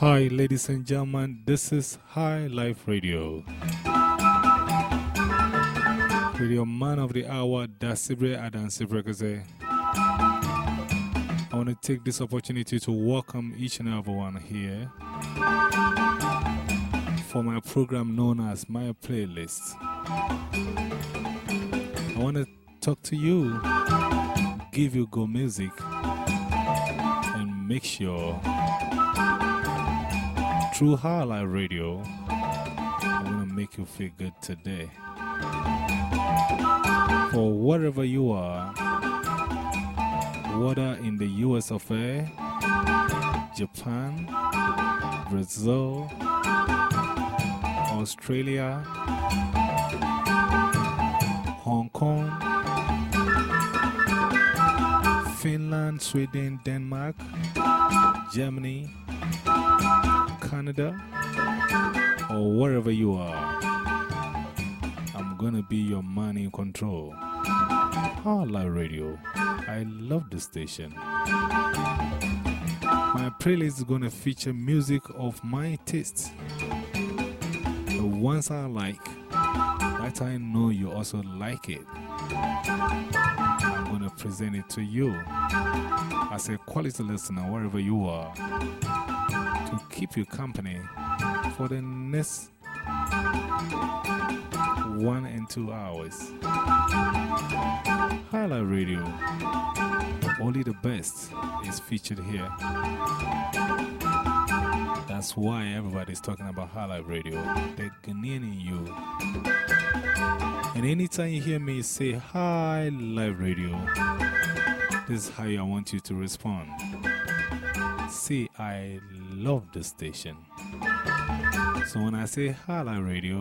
Hi, ladies and gentlemen, this is High Life Radio. With your Man of the Hour, Dasibre Adansibre Kaze. I want to take this opportunity to welcome each and everyone here for my program known as My Playlist. I want to talk to you, give you good music, and make sure through High Life Radio, I'm going to make you feel good today. For wherever you are, whether in the US of A, Japan, Brazil, Australia, Hong Kong, Finland, Sweden, Denmark, Germany, Canada, or wherever you are, I'm gonna be your man in control. High Life Radio. I love the station. My playlist is gonna feature music of my taste. The ones I like, that I know you also like it. I'm gonna present it to you as a quality listener wherever you are to keep you company for the next one and two hours. High Life Radio, only the best is featured here. That's why everybody's talking about High Life Radio. The Ghanaian in you. And anytime you hear me say High Life Radio, this is how I want you to respond. Say, I love the station. So when I say High Life Radio,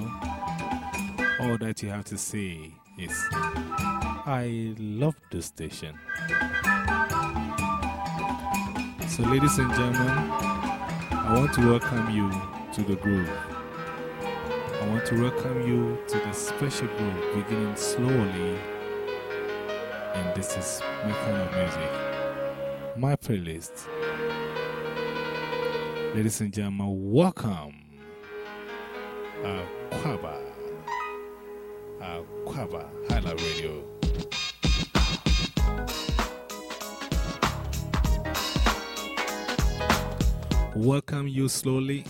all that you have to say is, I love the station. So, ladies and gentlemen, I want to welcome you to the groove. I want to welcome you to the special groove beginning slowly. And this is my kind of music, my playlist. Ladies and gentlemen, welcome. Uh, Aquaba. Aquaba uh, High Life Radio. Welcome you slowly.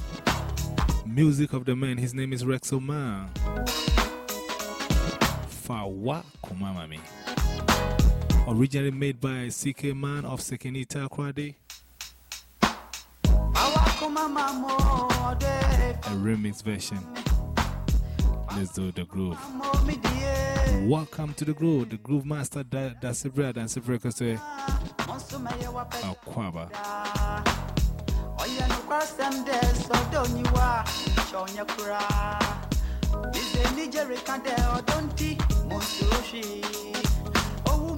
Music of the man, his name is Rexo Man. Fawa Kumamami. Originally made by CK Mann of Sekondi-Takoradi. A remix version. Let's do the groove. Welcome to the groove. The groove master, Dasibra, Dasibra, Kose. Aquaba. Oya no kwasem de so do you are chonya kura Is a Nigeria can de odonti monsushi Oh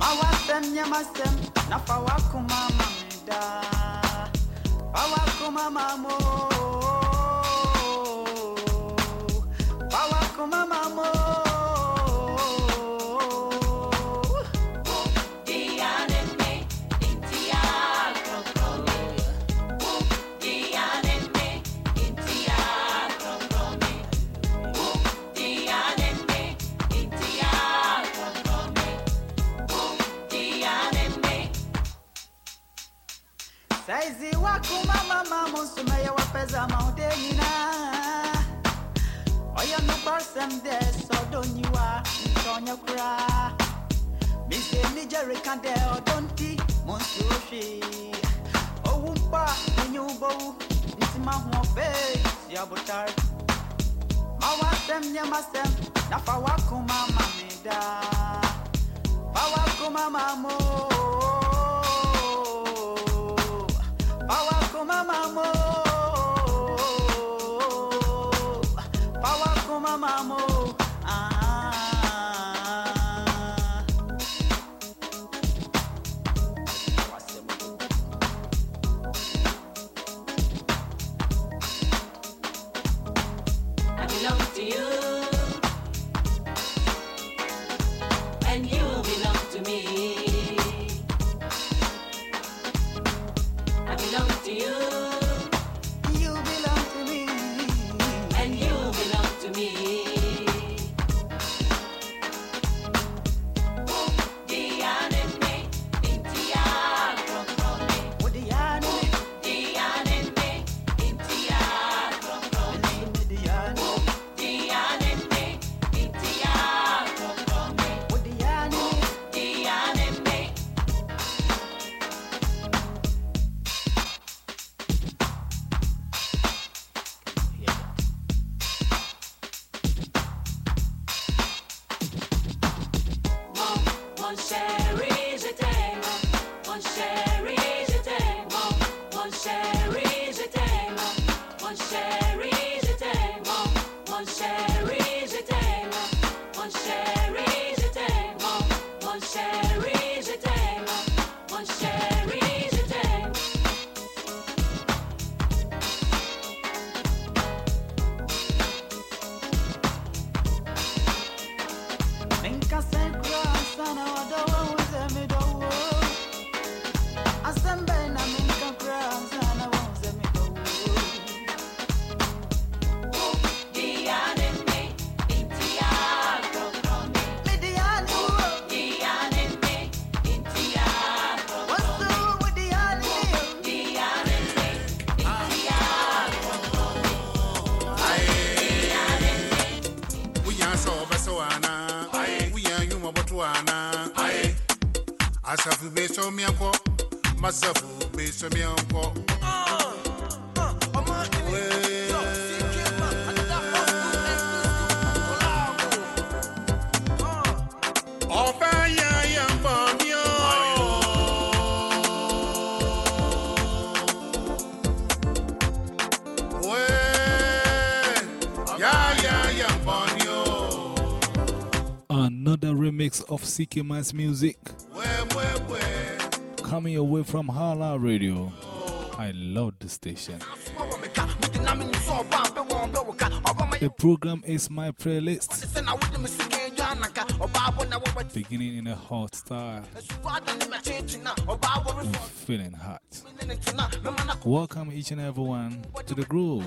inyu bo itime rabe si abotar Ma na fa mamida Pa musume oh, oh, ya wapeza maudeni Oya no parsem de sodo niwa ntonya kura Mise ni jere kande odonti monsushi Owumpa enyubo ntima huofe si abotar Mawasem nyamasem nafa wakuma mamida Pawakuma mamo Pawakuma mamo to you. Remix of CK Mann's music coming away from Hala Radio. I love the station. The program is my playlist, beginning in a hot style, feeling hot. Welcome each and everyone to the groove.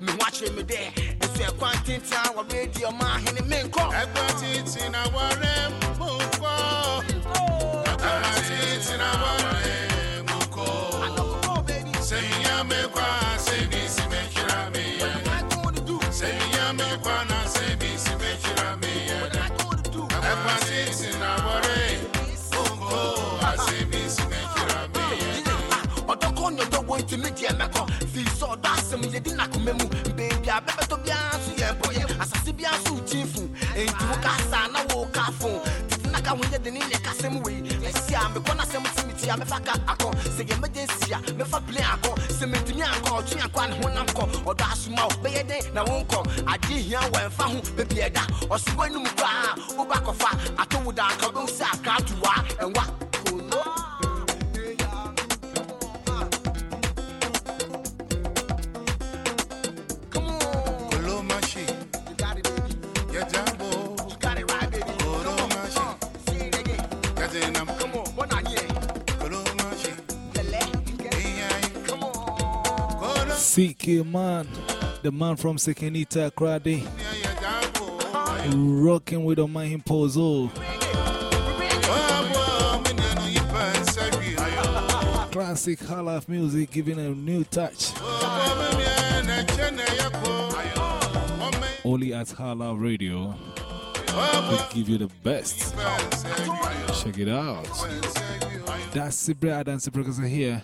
kyerɛ me dɛ ɛso ɛkwan tenten a wɔbɛdi ɔma ahene menkɔ ɛkwan tenten a wɔrɛ mokɔ I'm a wɔrɛ mokɔ sɛ mia mekɔ a a mefa ka akɔ sɛ yɛ emergency a mefa plane akɔ sɛ metumi ankɔ ɔtwe akɔ a ne honam kɔ ɔdɔ asoma wo bɛyɛ dɛn na wonkɔ ade hia wɔ ɛmfa ho bɛbi ɛda ɔsebɔ no mu koraa wobakɔfa atɔ wo daanka wobɛhu sɛ akra towa ɛnwa CK Mann, the man from Sekondi-Takoradi, rocking with a man Pozo. Classic Hala music giving a new touch. Only at Hala Radio, we give you the best. Check it out. That's Sibra Adam Sibra here.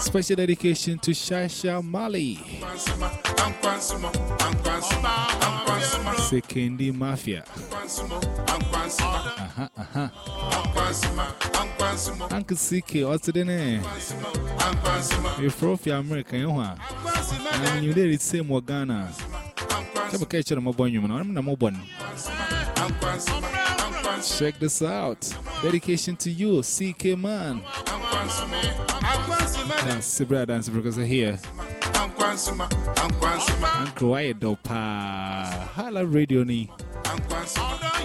Special dedication to Shasha Mali. Sekendi Mafia. Aha, uh-huh, aha. Uh-huh. Uncle CK, what's the name? You're from the American you are. And you did it same with Ghana. I'm catching my boy, you know. I'm not my boy. Check this out. Dedication to you, CK Mann. Dance, Sibra dance because I hear. Aquansima, Aquansima, Uncle Wyatt Dopa. Hala radio ni. Aquansima,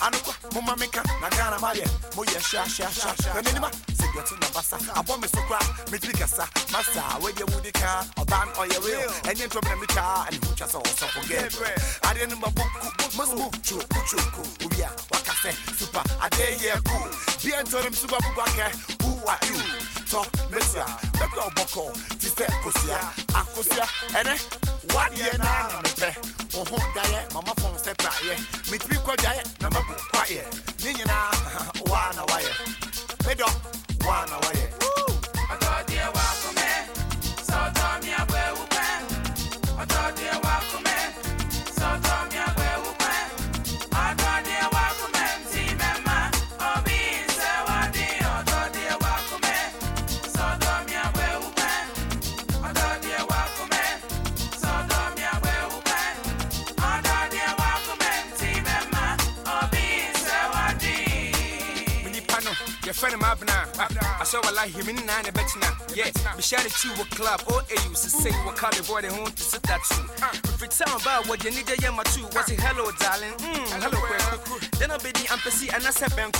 anokwa moma meka na ghana ma yɛ moyɛ hyeahyeahya mɛmenima sɛ dɔte na basa abɔ me so kora mediri kasa masa wedeɛ wodi ka ɔbaa no ɔyɛ weo ɛnyɛ ntɔmena metaa ɛne hotwa sɛ ɔsɔfo gɛbrɛ move. no mabɔku mɔsbo kyokokoko obi a waka sɛ supa adeɛ yɛ ko biɛ ntɔnem super babogwa kɛ who are you tɔ mesia bɛkɛ Boko. te sɛ kosia akosia ɛne wadeɛ naa na mepɛ wo ho Mama phone. Yeah, Me three kwaye, number mabu yeah. so I like him in nine bet now. Yeah, be shout it to a club or a you to say what call the boy the home to sit that too. If it's sound about what you need, yeah, my two. What's it, hello, darling? Mm, hello, Then I'll be the ampassi and I said, Ben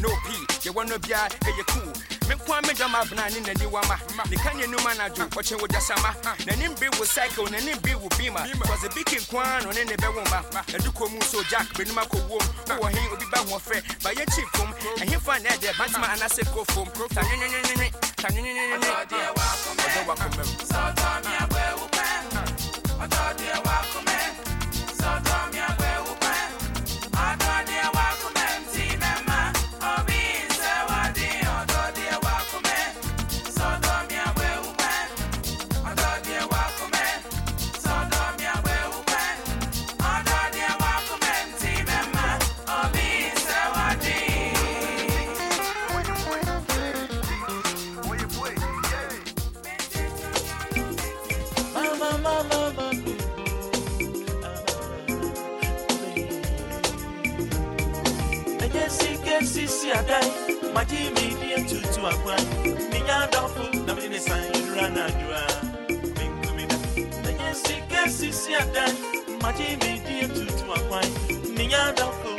No P, you wanna be a cool mabena ne n'ani wama ne ka nyɛ num anadwo ɔkyɛ wo dasama n'anim bi wo cycle n'anim bi wo bima sɔse bi kenkoa no ne ne bɛwo ma. Mu so jack bɛnum akɔwom wowɔ he obi ba hoɔfrɛ bayɛ kyi fom. Ɛhefa na ɛdeɛ bantema anasɛ kɔ fom. Tanwenwenwenwe tanwenwenwenwe ɔdɔ she a my team medium to to a cry. Minya na mini sign, run a dua. Mingumina, the yes, she can see a my team medium to to a cry. Minya dofu,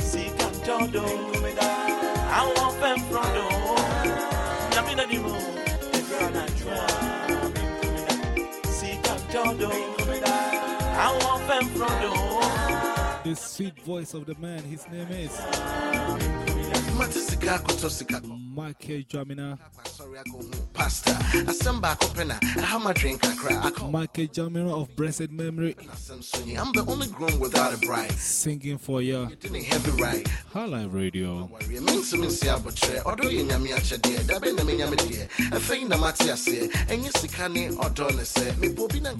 Sika Jodo, I want fem from the home. Yamina Dimo, run a dua. Jodo, I want from the home sweet voice of the man, his name is Michael Jamina. Michael Jamiro of Blessed Memory. I'm the only groom without a bride. Singing for you High Life Radio.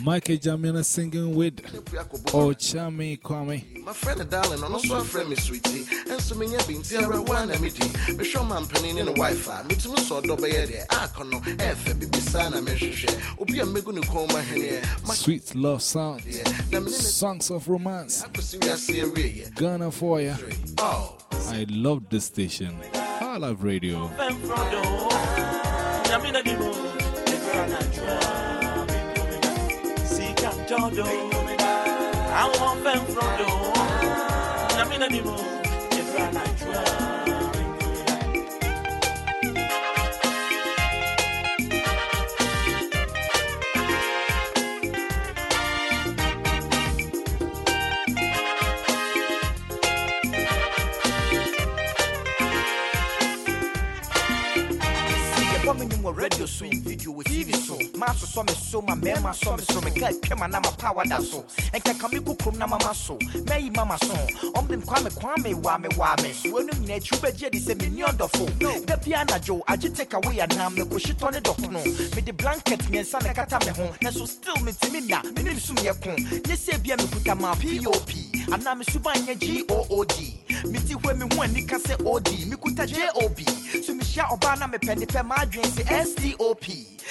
Michael Jamiro singing with Ochami oh, Kwame. My friend and darling, I'm also a friend, sweetie. And so many have been here, I want to meet you. Be sure my penny and Wi-Fi Me too, so I'll be here Sweet love sound, songs of romance. Ghana for ya. I love this station. I love radio. I want them from the home. So maaso sɔ me so ma mmarima sɔ me so meka twɛ ma na mapa wada so. Ɛnkɛka me kokrom na mama so. Mayi mama so. Ɔmde nkwame kwame waa me waa me so ɛnom nyina akyi wobɛgye de sɛ menni ɔdɔfo da bia anadwo agye take away anam mekɔhyetɔ ne dɔkono mede blanket miɛnsa ne kata me ho nanso still metumi nna menim so meyɛ ko nyɛ sɛ bia mekuta ma pop anaa me suban nyɛ good meti hɔ mehu ani ka sɛ od mekuta job so mehyia ɔbaa na mepɛ ne pɛ maadwen sɛ stop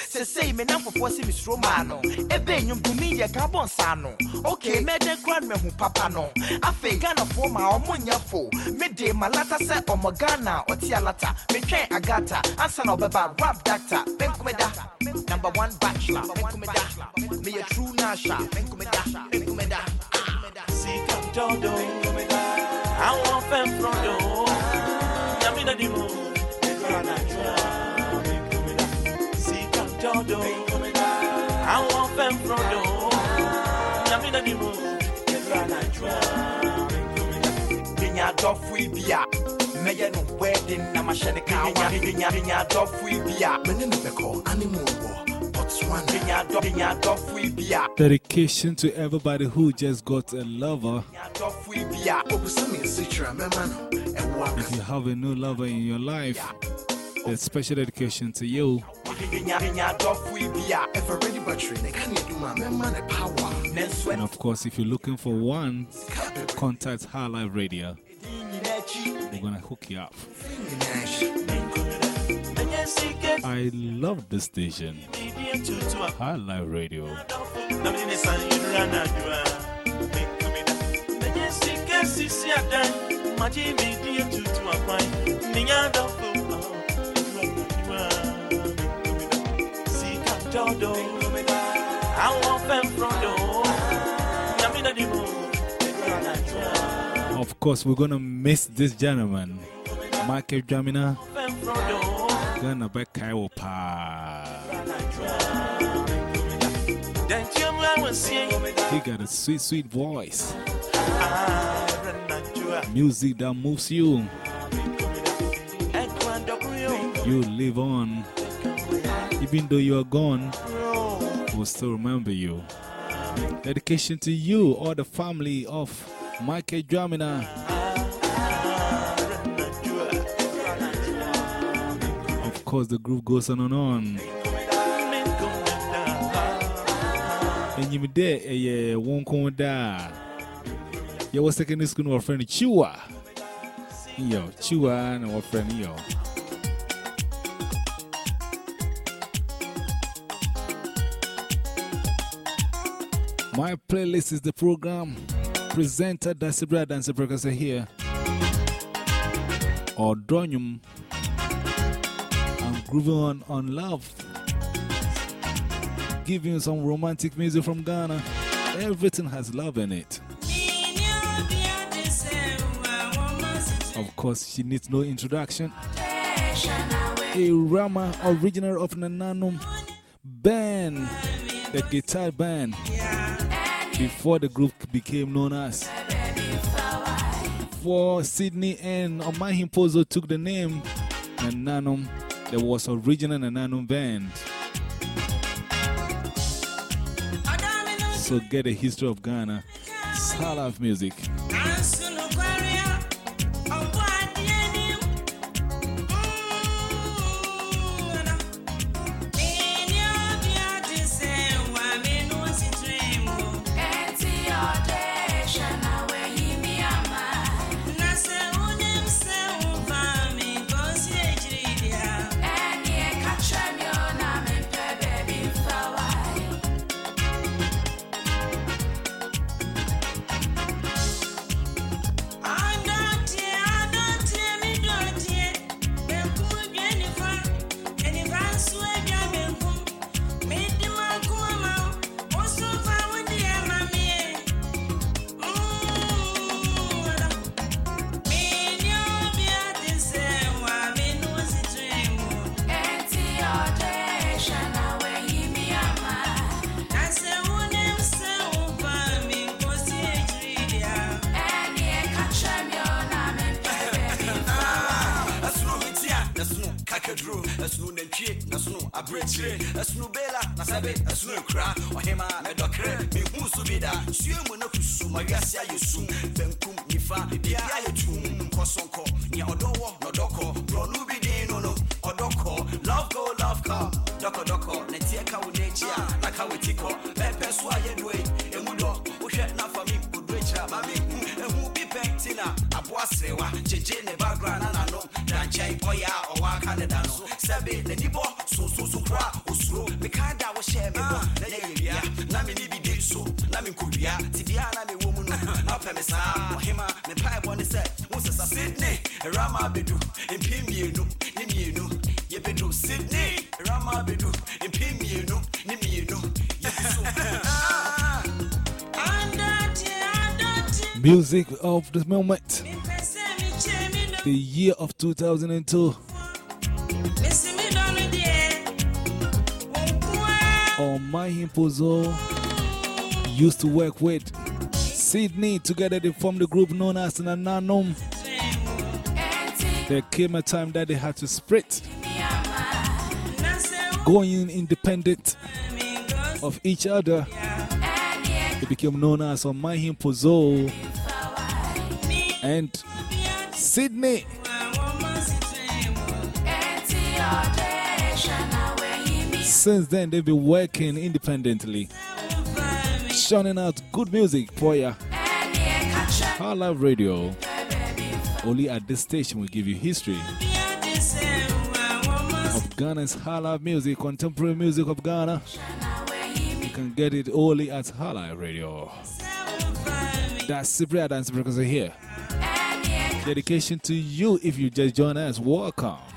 sesei me nam fofoɔ sɛ mesuro maa no ɛbɛ nnwomtoni yɛ ka bɔ nsa ok mɛdɛn kora no mahu papa no. Afei ma ɔmo nyɛ fo. Mede malata sɛ ɔmɔ ghana ɔte alata. Metwɛn agata ansa na ɔbɛba rap doctor. Menkomeda number one bachelor. Menkomeda meyɛ true nasha. Menkomeda menkomeda ah. See come todo. I want them from the I'm in the mood. If I like try. See come todo. I want them from the I'm in the mood. If I like try. menya adɔfo yi bi a mɛyɛ no wedding na mahyɛ ne kawa menya menya adɔfo yi bi a mene ne bɛkɔ honeymoon wɔ botswana menya adɔ menya adɔfo yi bi a Dedication to everybody who just got a lover. menya adɔfo yi bi a obisa me nsikyira mɛma no ɛwoa If you have a new lover in your life, a special dedication to you. menya menya adɔfo yi bi a ɛfa ready battery ne ka ne adum a mɛma ne power. Nanso And of course, if you're looking for one, contact High Life Radio. ɛdi nyina akyi We're gonna hook you up. nyinaa hye And yes, see get I love this station, Life Radio. Of course, we're gonna miss this gentleman, Michael Jamina. Gonna back Kaiwo. He got a sweet, sweet voice. Music that moves you. You. Live on. Even though you are gone, we'll still remember you. Dedication to you, or the family of Michael Jamina. Of course, the group goes on and on. And you eh, there, a yeah, won't come down. You was secondary school, our friend Chua. Yo, Chua, and our friend Yo. My playlist is the program. Presenter Dasibra Dance Professor here. Or Dronium. I'm grooving on, on love. Giving you some romantic music from Ghana. Everything has love in it. Of course, she needs no introduction. A Rama original of Nananum band, the guitar band, before the group became known as. For Sydney and Omahim Pozo took the name Nananum, there was original Nananum band. So get a history of Ghana, Salaf music. Tum nkɔsɔnkɔ Music of the moment, the year of 2002. On my Impozo used to work with Sydney. Together they formed the group known as Nananum. There came a time that they had to split, going independent of each other. They became known as On My Impozo and Sydney. Since then, they've been working independently, churning out good music for ya. High Life Radio. Only at this station will give you history of Ghana's Life music, contemporary music of Ghana. You can get it only at Life Radio. That's Cypriot and Cypriot here. Dedication to you if you just join us. Welcome.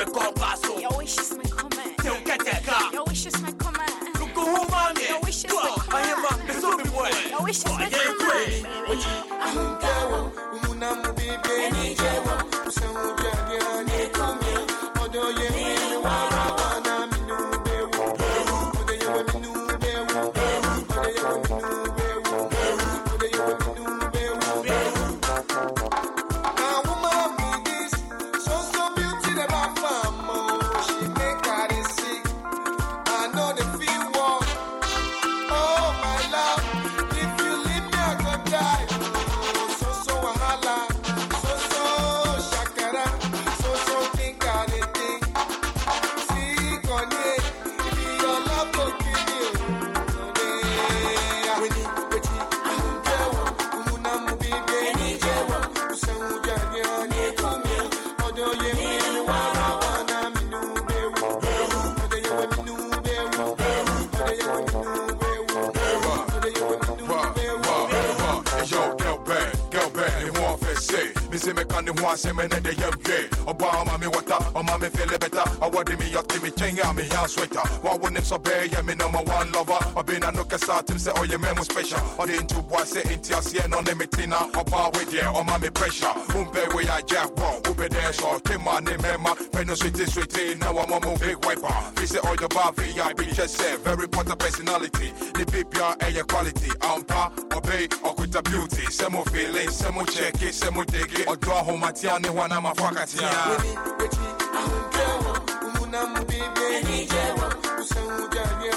I hand sweater. Why wouldn't him so bear yeah me number one lover. I been a no kasa him say oh yeah memo special. Or the into boy say into us yeah no me tina. Oba with yeah Oma me pressure. Umbe we I jack one. Ube there so Tim man name mema. Peno sweetie sweetie eh? now I'm a big wiper. He say oh the bar VIP just say very important personality. The PPR and your quality. Ampa obey or quit a beauty. Some more feeling, some more check it, some more dig it. Or draw home at Tiani one I'm a fucker